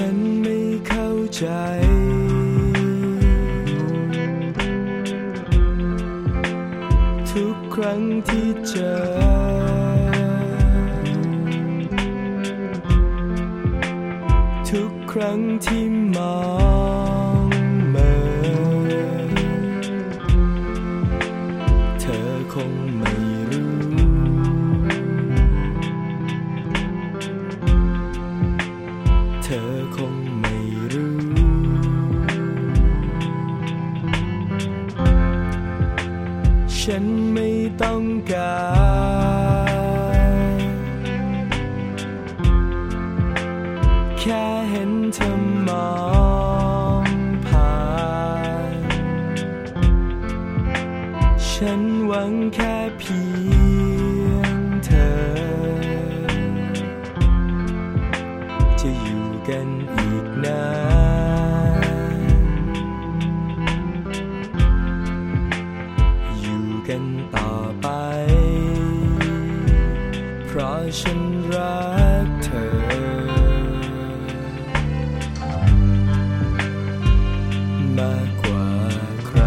ฉันไม่เข้าใจ ทุกครั้งที่เจอ ทุกครั้งที่มา ไม่ต้องการแค่เห็นเธอมองผ่านฉันหวังแค่เพียงเธอ จะอยู่กันอีกนาน กันต่อไป เพราะฉันรักเธอ มากกว่าใคร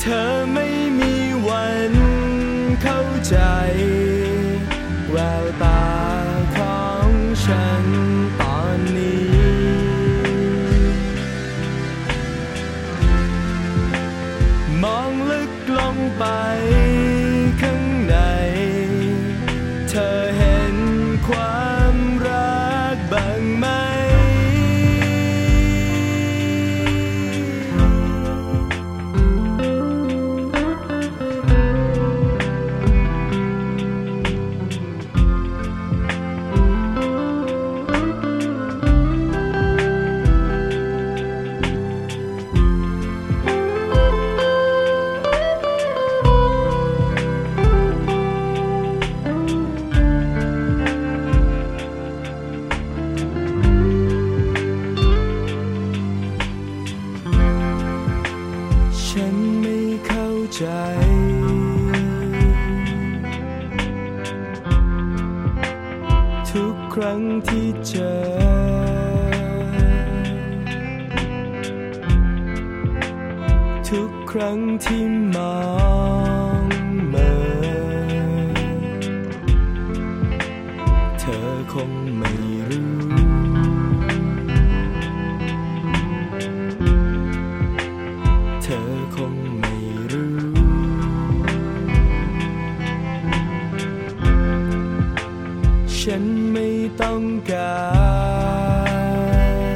เธอไม่มีวันเข้าใจแววตาของฉันตอน ลงไป รั้งที่เจอทุกครั้งที่มองเมื่อเธอคงไม่รู้ กา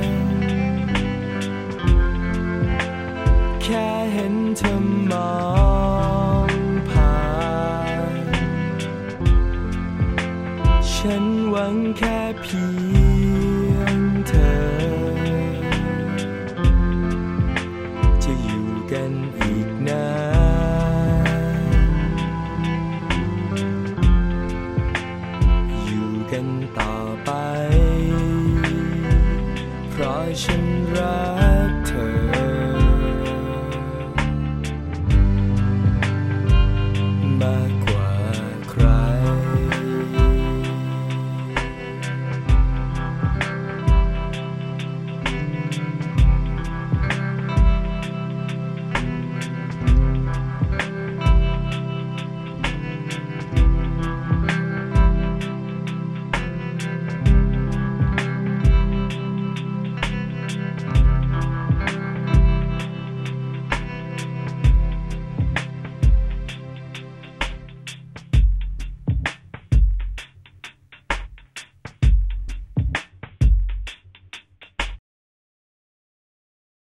รแค่เห็นเธอมองผ่านฉันหวังแค่เพียง generation rise.